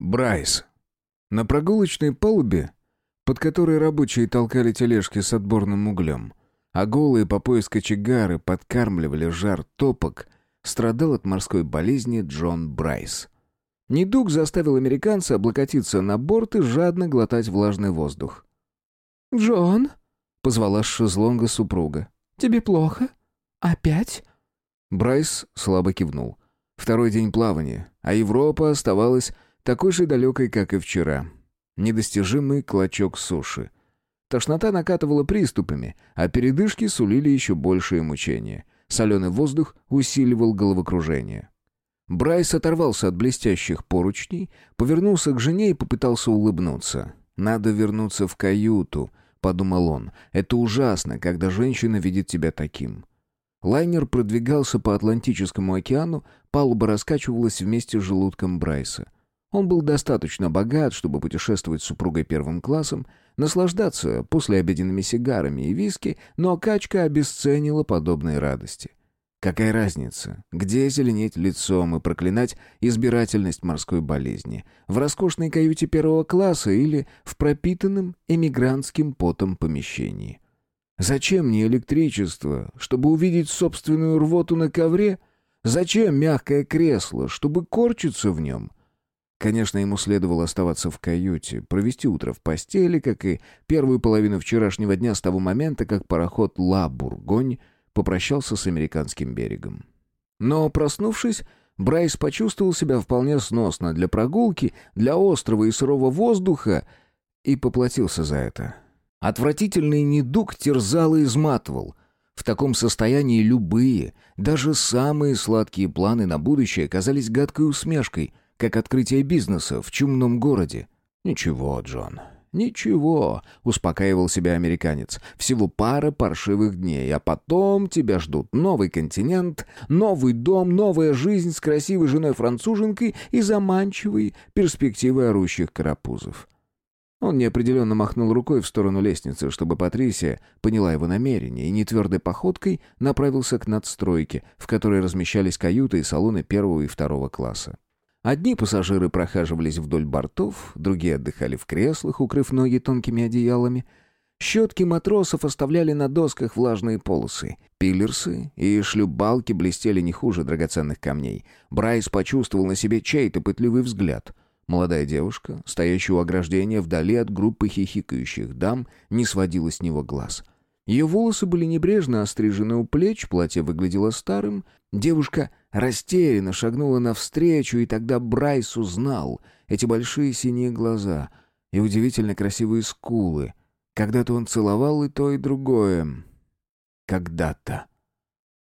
Брайс. На прогулочной палубе, под которой рабочие толкали тележки с отборным углем, а голые по пояс кочегары подкармливали жар топок, страдал от морской болезни Джон Брайс. Недуг заставил американца облокотиться на борт и жадно глотать влажный воздух. «Джон?» — позвала с шезлонга супруга. «Тебе плохо? Опять?» Брайс слабо кивнул. Второй день плавания, а Европа оставалась такой же далекой, как и вчера. Недостижимый клочок суши. Тошнота накатывала приступами, а передышки сулили еще большее мучение. Соленый воздух усиливал головокружение. Брайс оторвался от блестящих поручней, повернулся к жене и попытался улыбнуться. «Надо вернуться в каюту», — подумал он. «Это ужасно, когда женщина видит тебя таким». Лайнер продвигался по Атлантическому океану, палуба раскачивалась вместе с желудком Брайса. Он был достаточно богат, чтобы путешествовать с супругой первым классом, наслаждаться послеобеденными сигарами и виски, но качка обесценила подобные радости. Какая разница, где зеленеть лицом и проклинать избирательность морской болезни? В роскошной каюте первого класса или в пропитанном эмигрантским потом помещении? Зачем мне электричество, чтобы увидеть собственную рвоту на ковре? Зачем мягкое кресло, чтобы корчиться в нем? Конечно, ему следовало оставаться в каюте, провести утро в постели, как и первую половину вчерашнего дня с того момента, как пароход «Ла Бургонь» попрощался с американским берегом. Но, проснувшись, Брайс почувствовал себя вполне сносно для прогулки, для острого и сырого воздуха и поплатился за это. Отвратительный недуг терзал и изматывал. В таком состоянии любые, даже самые сладкие планы на будущее казались гадкой усмешкой, как открытие бизнеса в чумном городе. «Ничего, Джон, ничего», — успокаивал себя американец. «Всего пара паршивых дней, а потом тебя ждут новый континент, новый дом, новая жизнь с красивой женой-француженкой и заманчивой перспективой орущих карапузов». Он неопределенно махнул рукой в сторону лестницы, чтобы Патрисия поняла его намерение, и нетвердой походкой направился к надстройке, в которой размещались каюты и салоны первого и второго класса. Одни пассажиры прохаживались вдоль бортов, другие отдыхали в креслах, укрыв ноги тонкими одеялами. Щетки матросов оставляли на досках влажные полосы. Пиллерсы и шлюпбалки блестели не хуже драгоценных камней. Брайс почувствовал на себе чей-то пытливый взгляд — Молодая девушка, стоящая у ограждения вдали от группы хихикающих дам, не сводила с него глаз. Ее волосы были небрежно острижены у плеч, платье выглядело старым. Девушка растерянно шагнула навстречу, и тогда Брайс узнал эти большие синие глаза и удивительно красивые скулы. Когда-то он целовал и то, и другое. Когда-то.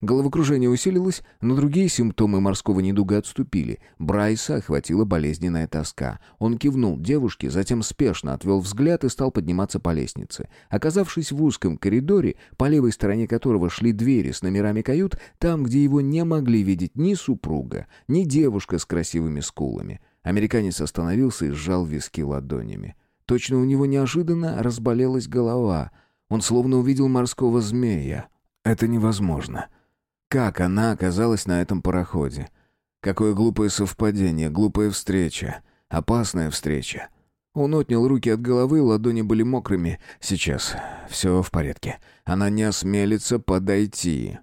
Головокружение усилилось, но другие симптомы морского недуга отступили. Брайса охватила болезненная тоска. Он кивнул девушке, затем спешно отвел взгляд и стал подниматься по лестнице. Оказавшись в узком коридоре, по левой стороне которого шли двери с номерами кают, там, где его не могли видеть ни супруга, ни девушка с красивыми скулами, американец остановился и сжал виски ладонями. Точно у него неожиданно разболелась голова. Он словно увидел морского змея. «Это невозможно». Как она оказалась на этом пароходе? Какое глупое совпадение, глупая встреча, опасная встреча. Он отнял руки от головы, ладони были мокрыми. Сейчас все в порядке. Она не осмелится подойти.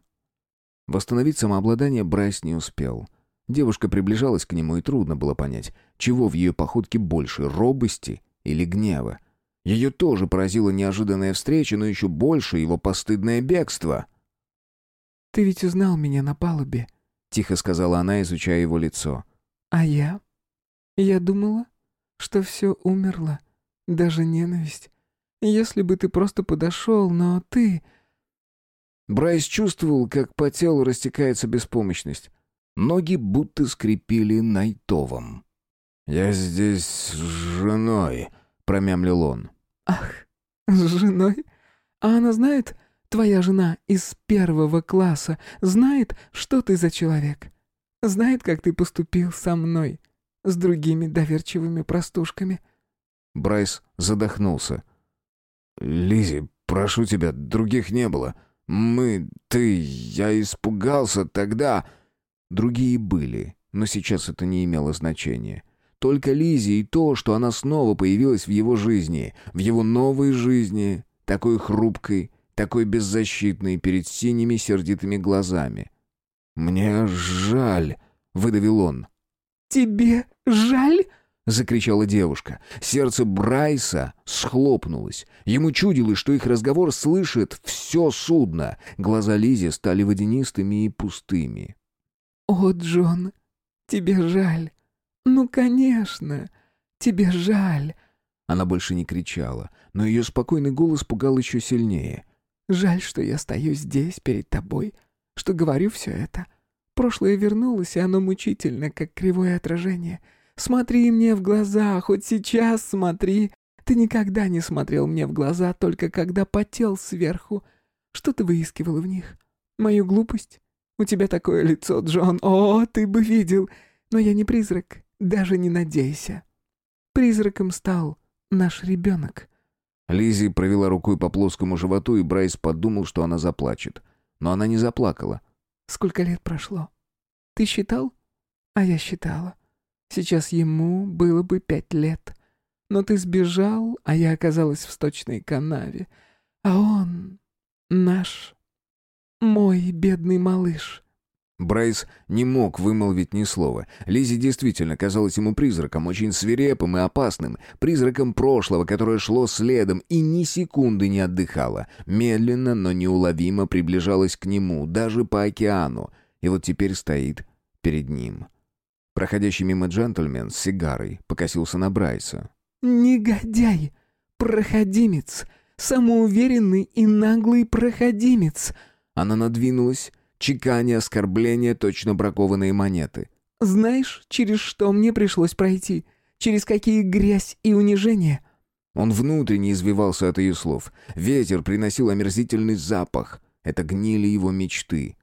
Восстановить самообладание Брайс не успел. Девушка приближалась к нему, и трудно было понять, чего в ее походке больше, робости или гнева. Ее тоже поразила неожиданная встреча, но еще больше его постыдное бегство — «Ты ведь узнал меня на палубе», — тихо сказала она, изучая его лицо. «А я? Я думала, что все умерло, даже ненависть. Если бы ты просто подошел, но ты...» Брайс чувствовал, как по телу растекается беспомощность. Ноги будто скрипели найтовом. «Я здесь с женой», — промямлил он. «Ах, с женой? А она знает, Твоя жена из первого класса знает, что ты за человек. Знает, как ты поступил со мной, с другими доверчивыми простушками». Брайс задохнулся. Лизи, прошу тебя, других не было. Мы, ты, я испугался тогда...» Другие были, но сейчас это не имело значения. только Лизи и то, что она снова появилась в его жизни, в его новой жизни, такой хрупкой, такой беззащитной перед синими сердитыми глазами. «Мне жаль», — выдавил он. «Тебе жаль?» — закричала девушка. Сердце Брайса схлопнулось. Ему чудилось, что их разговор слышит все судно. Глаза Лизи стали водянистыми и пустыми. «О, Джон, тебе жаль. Ну, конечно, тебе жаль». Она больше не кричала, но ее спокойный голос пугал еще сильнее. «Жаль, что я стою здесь перед тобой, что говорю все это. Прошлое вернулось, и оно мучительно, как кривое отражение. Смотри мне в глаза, хоть сейчас смотри. Ты никогда не смотрел мне в глаза, только когда потел сверху. Что ты выискивал в них? Мою глупость? У тебя такое лицо, Джон, о, ты бы видел. Но я не призрак, даже не надейся. Призраком стал наш ребенок». Лизи провела рукой по плоскому животу, и Брайс подумал, что она заплачет. Но она не заплакала. Сколько лет прошло? Ты считал? А я считала. Сейчас ему было бы пять лет. Но ты сбежал, а я оказалась в сточной канаве. А он... наш... мой бедный малыш. Брайс не мог вымолвить ни слова. Лизи действительно казалась ему призраком, очень свирепым и опасным, призраком прошлого, которое шло следом и ни секунды не отдыхало, медленно, но неумолимо приближалась к нему, даже по океану, и вот теперь стоит перед ним. Проходящий мимо джентльмен с сигарой покосился на Брайса. «Негодяй! Проходимец! Самоуверенный и наглый проходимец!» Она надвинулась, чеканя оскорбления точно бракованные монеты. «Знаешь, через что мне пришлось пройти? Через какие грязь и унижение?» Он внутренне извивался от ее слов. Ветер приносил омерзительный запах. Это гнили его мечты.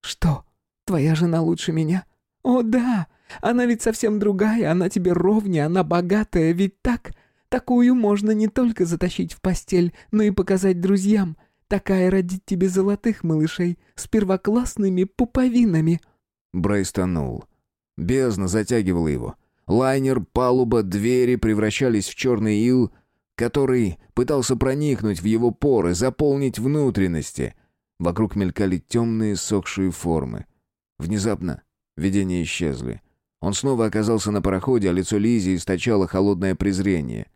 «Что? Твоя жена лучше меня?» «О, да! Она ведь совсем другая, она тебе ровнее, она богатая, ведь так? Такую можно не только затащить в постель, но и показать друзьям. Такая родит тебе золотых малышей с первоклассными пуповинами». Брайс тонул. Бездна затягивала его. Лайнер, палуба, двери превращались в черный ил, который пытался проникнуть в его поры, заполнить внутренности. Вокруг мелькали темные сохшие формы. Внезапно видения исчезли. Он снова оказался на пароходе, а лицо Лизи источало холодное презрение.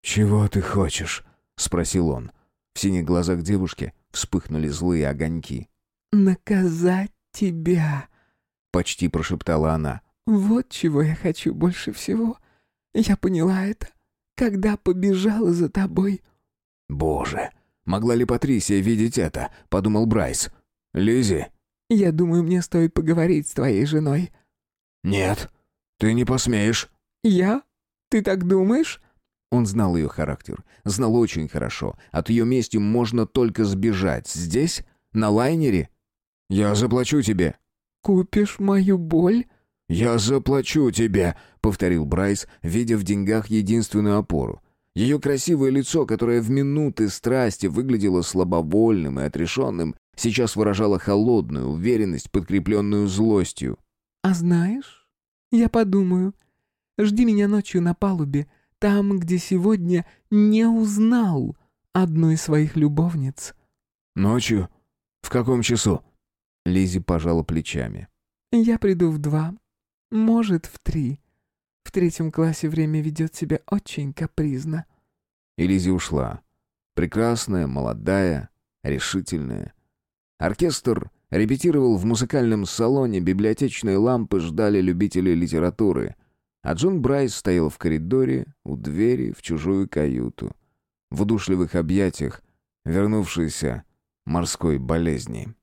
«Чего ты хочешь?» — спросил он. В синих глазах девушки вспыхнули злые огоньки. «Наказать тебя!» — почти прошептала она. «Вот чего я хочу больше всего. Я поняла это, когда побежала за тобой». «Боже, могла ли Патрисия видеть это?» — подумал Брайс. Лизи. «Я думаю, мне стоит поговорить с твоей женой». «Нет, ты не посмеешь». «Я? Ты так думаешь?» Он знал ее характер, знал очень хорошо. От ее мести можно только сбежать. Здесь? На лайнере? «Я заплачу тебе». «Купишь мою боль?» «Я заплачу тебе», — повторил Брайс, видя в деньгах единственную опору. Ее красивое лицо, которое в минуты страсти выглядело слабовольным и отрешенным, сейчас выражало холодную уверенность, подкрепленную злостью. «А знаешь, я подумаю. Жди меня ночью на палубе там, где сегодня не узнал одну из своих любовниц». «Ночью? В каком часу?» Лизи пожала плечами. «Я приду в два, может, в три. В третьем классе время ведет себя очень капризно». И Лизи ушла. Прекрасная, молодая, решительная. Оркестр репетировал в музыкальном салоне, библиотечные лампы ждали любителей литературы — а Джон Брайс стоял в коридоре, у двери, в чужую каюту. В удушливых объятиях, вернувшейся морской болезни.